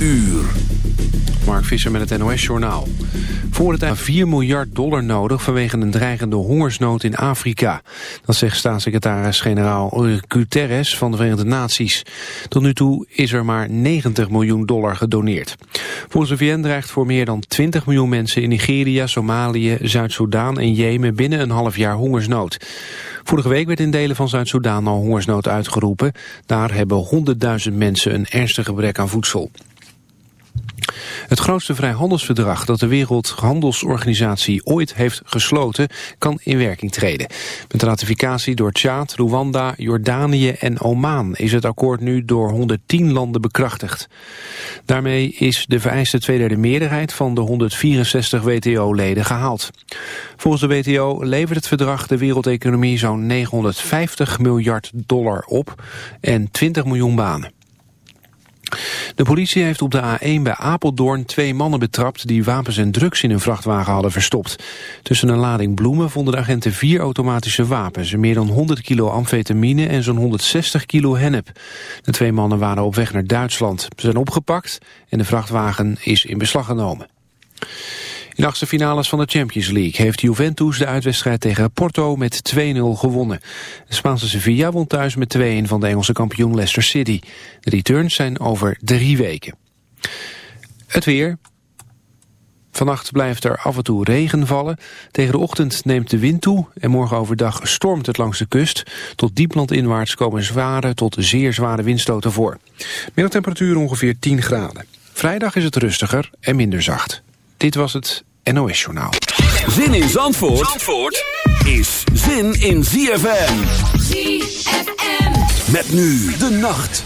uur. Mark Visser met het NOS-journaal. Voor het eind 4 miljard dollar nodig vanwege een dreigende hongersnood in Afrika. Dat zegt staatssecretaris-generaal Guterres van de Verenigde Naties. Tot nu toe is er maar 90 miljoen dollar gedoneerd. Volgens de VN dreigt voor meer dan 20 miljoen mensen in Nigeria, Somalië, Zuid-Soedan en Jemen binnen een half jaar hongersnood. Vorige week werd in delen van Zuid-Soedan al hongersnood uitgeroepen. Daar hebben 100.000 mensen een ernstig gebrek aan voedsel. Het grootste vrijhandelsverdrag dat de Wereldhandelsorganisatie ooit heeft gesloten kan in werking treden. Met ratificatie door Tjaad, Rwanda, Jordanië en Oman is het akkoord nu door 110 landen bekrachtigd. Daarmee is de vereiste tweederde meerderheid van de 164 WTO-leden gehaald. Volgens de WTO levert het verdrag de wereldeconomie zo'n 950 miljard dollar op en 20 miljoen banen. De politie heeft op de A1 bij Apeldoorn twee mannen betrapt die wapens en drugs in een vrachtwagen hadden verstopt. Tussen een lading bloemen vonden de agenten vier automatische wapens, meer dan 100 kilo amfetamine en zo'n 160 kilo hennep. De twee mannen waren op weg naar Duitsland. Ze zijn opgepakt en de vrachtwagen is in beslag genomen. De finales van de Champions League heeft Juventus de uitwedstrijd tegen Porto met 2-0 gewonnen. De Spaanse Sevilla won thuis met 2-1 van de Engelse kampioen Leicester City. De returns zijn over drie weken. Het weer. Vannacht blijft er af en toe regen vallen. Tegen de ochtend neemt de wind toe en morgen overdag stormt het langs de kust. Tot dieplandinwaarts komen zware tot zeer zware windstoten voor. Middeltemperatuur ongeveer 10 graden. Vrijdag is het rustiger en minder zacht. Dit was het NOS-journaal. Zin in Zandvoort, Zandvoort is zin in ZFM. ZFM. Met nu de nacht.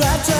Ritme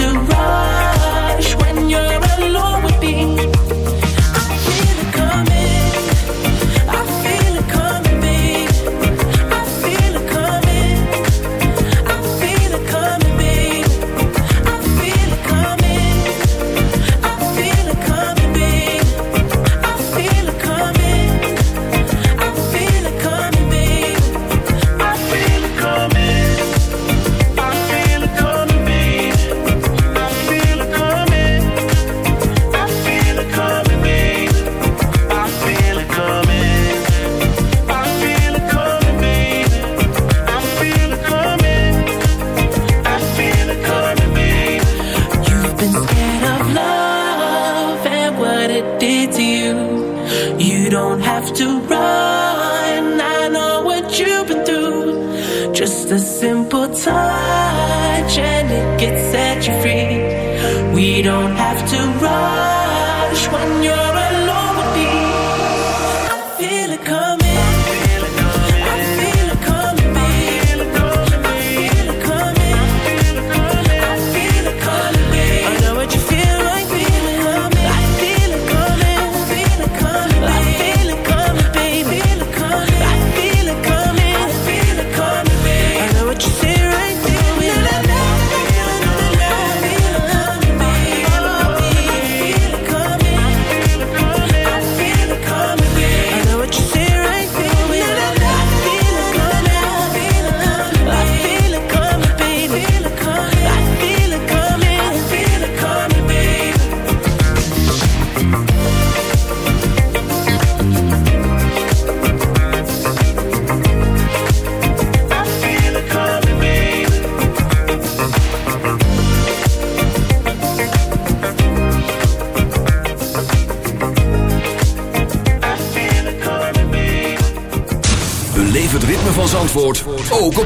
to run. don't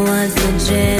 was legit.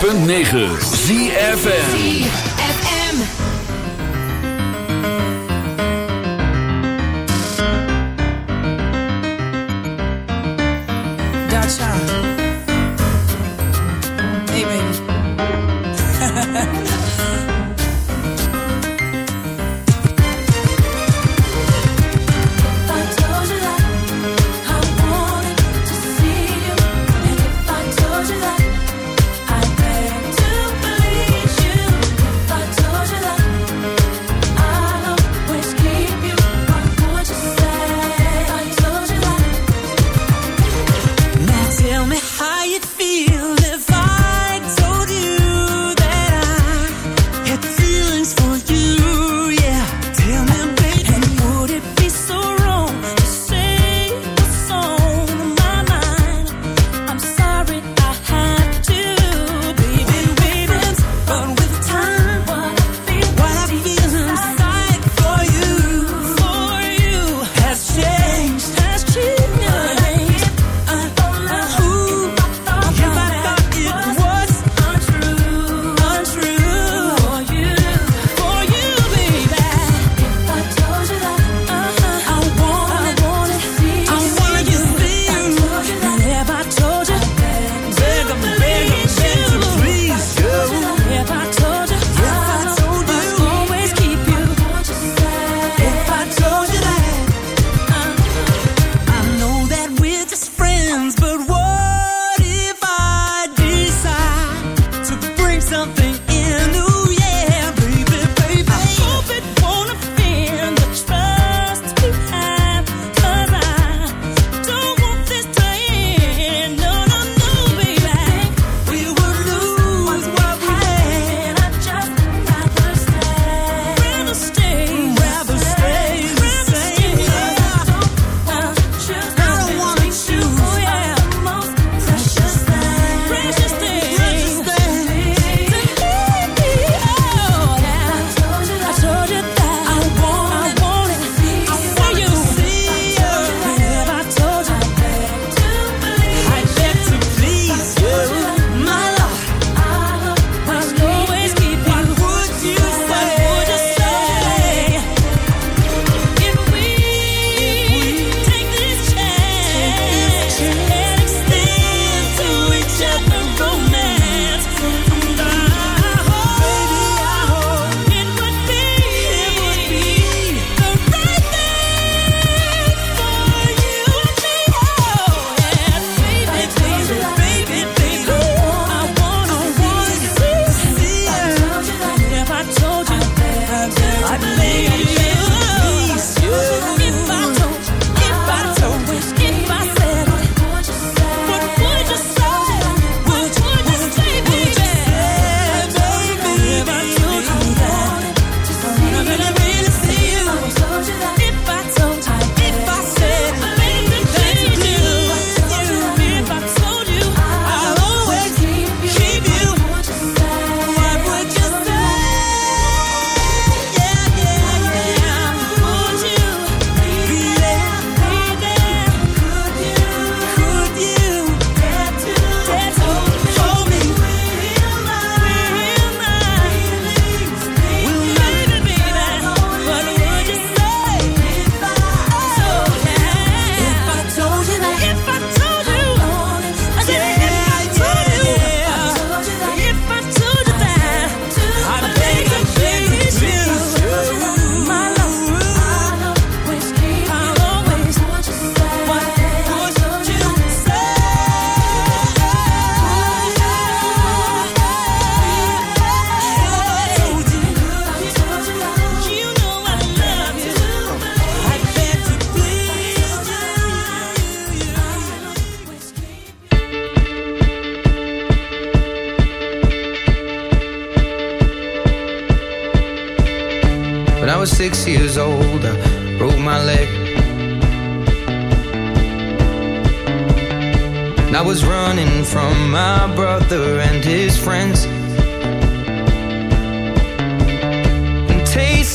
106.9 ZFN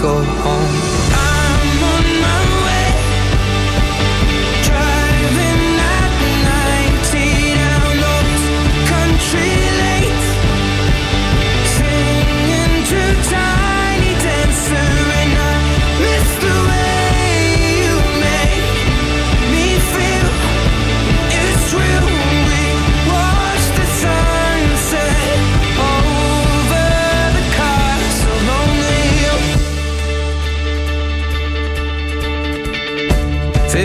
go home.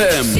ZFM.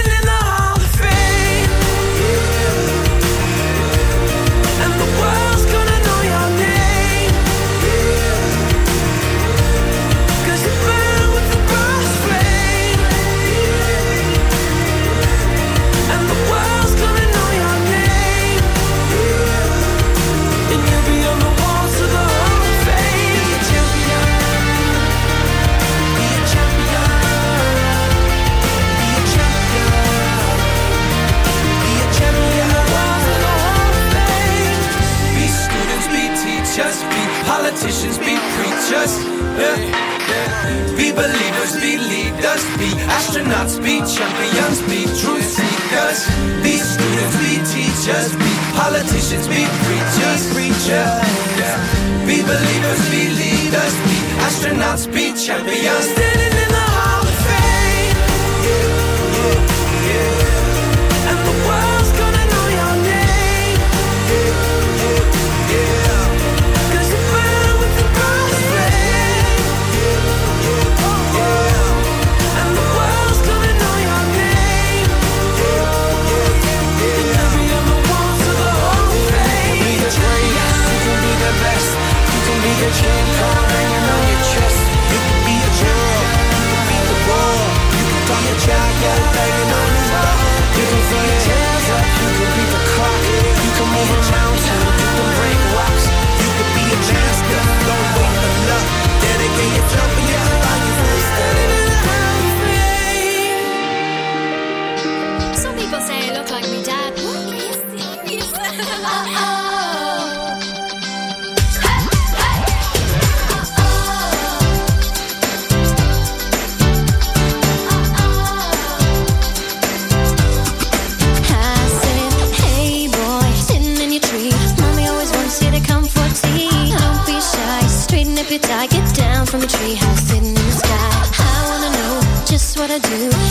from a treehouse sitting in the sky. I wanna know just what I do.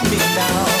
now.